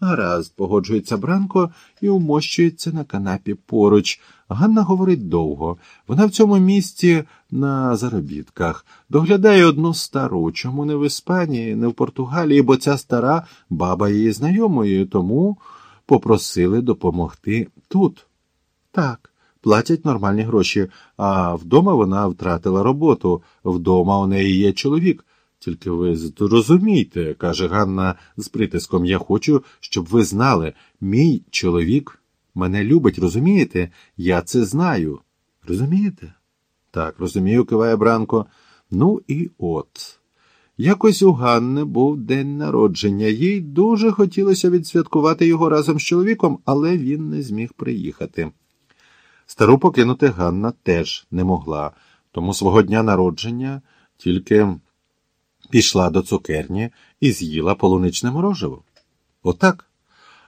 Гаразд, погоджується Бранко і умощується на канапі поруч. Ганна говорить довго. Вона в цьому місті на заробітках. Доглядає одну стару, чому не в Іспанії, не в Португалії, бо ця стара баба її знайомою, тому попросили допомогти тут. Так, платять нормальні гроші, а вдома вона втратила роботу, вдома у неї є чоловік. Тільки ви зрозумійте, каже Ганна з притиском, я хочу, щоб ви знали, мій чоловік мене любить, розумієте? Я це знаю. Розумієте? Так, розумію, киває Бранко. Ну і от. Якось у Ганни був день народження. Їй дуже хотілося відсвяткувати його разом з чоловіком, але він не зміг приїхати. Стару покинути Ганна теж не могла, тому свого дня народження тільки пішла до цукерні і з'їла полуничне мороживо. Отак.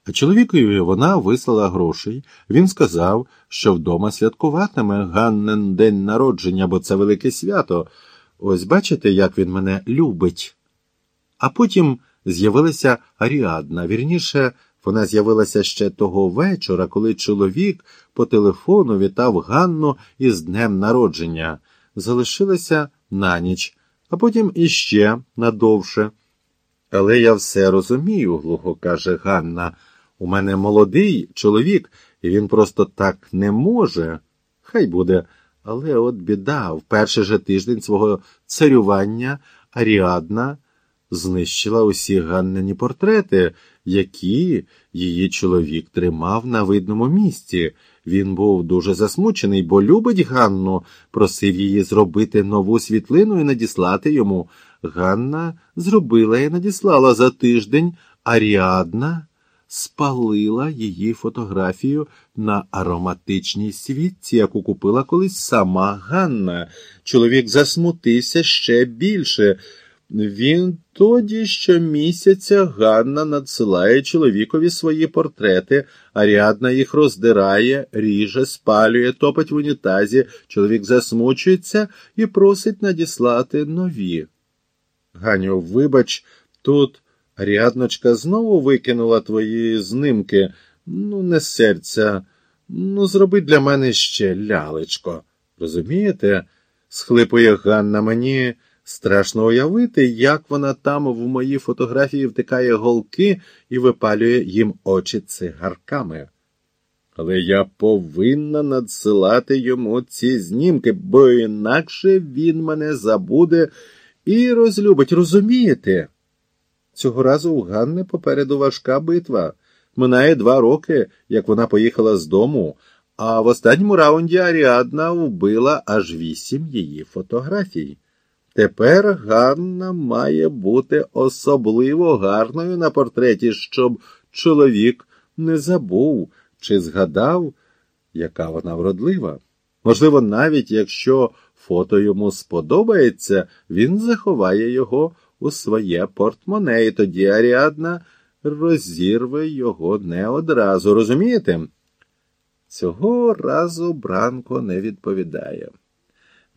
А чоловікові вона вислала грошей. Він сказав, що вдома святкуватиме Ганнен день народження, бо це велике свято. Ось бачите, як він мене любить. А потім з'явилася Аріадна. Вірніше, вона з'явилася ще того вечора, коли чоловік по телефону вітав Ганну із днем народження. Залишилася на ніч, а потім іще надовше. Але я все розумію, глухо каже Ганна. У мене молодий чоловік, і він просто так не може. Хай буде. Але от біда, в перший же тиждень свого царювання Аріадна знищила усі Ганнині портрети, які її чоловік тримав на видному місці. Він був дуже засмучений, бо любить Ганну, просив її зробити нову світлину і надіслати йому. Ганна зробила і надіслала за тиждень Аріадна спалила її фотографію на ароматичній світці, яку купила колись сама Ганна. Чоловік засмутився ще більше. Він тоді щомісяця Ганна надсилає чоловікові свої портрети, Аріадна їх роздирає, ріже, спалює, топить в унітазі. Чоловік засмучується і просить надіслати нові. Ганю, вибач, тут. Рядночка знову викинула твої знимки. Ну, не серця. Ну, зроби для мене ще лялечко. Розумієте? схлипує Ганна мені. Страшно уявити, як вона там в моїй фотографії втикає голки і випалює їм очі цигарками. Але я повинна надсилати йому ці знімки, бо інакше він мене забуде і розлюбить, розумієте? Цього разу у Ганни попереду важка битва. Минає два роки, як вона поїхала з дому, а в останньому раунді Аріадна вбила аж вісім її фотографій. Тепер Ганна має бути особливо гарною на портреті, щоб чоловік не забув чи згадав, яка вона вродлива. Можливо, навіть якщо фото йому сподобається, він заховає його у своє портмоне, і тоді Аріадна розірве його не одразу, розумієте? Цього разу Бранко не відповідає.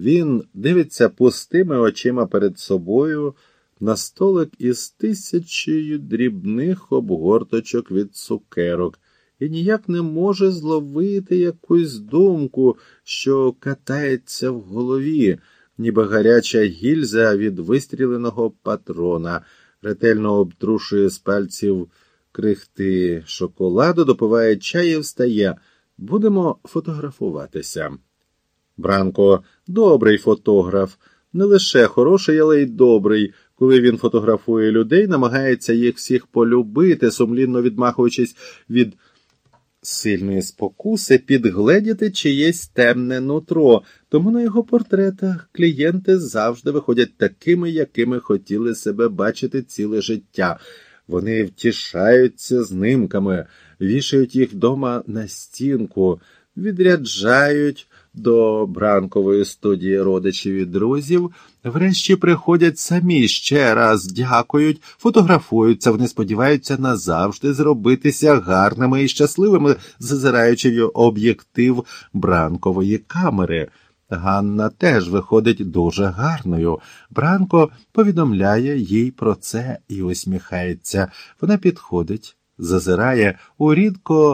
Він дивиться пустими очима перед собою на столик із тисячею дрібних обгорточок від цукерок і ніяк не може зловити якусь думку, що катається в голові ніби гаряча гільза від вистріленого патрона, ретельно обтрушує з пальців крихти шоколаду, допиває чай і встає. Будемо фотографуватися. Бранко добрий фотограф, не лише хороший, але й добрий. Коли він фотографує людей, намагається їх всіх полюбити, сумлінно відмахуючись від сильної спокуси підгледіти чиєсь темне нутро, тому на його портретах клієнти завжди виходять такими, якими хотіли себе бачити ціле життя. Вони втішаються знимками, вішають їх вдома на стінку, відряджають до бранкової студії родичів і друзів, врешті приходять самі ще раз дякують, фотографуються, вони сподіваються назавжди зробитися гарними і щасливими, зазираючи в об'єктив бранкової камери. Ганна теж виходить дуже гарною. Бранко повідомляє їй про це і усміхається. Вона підходить, зазирає у рідко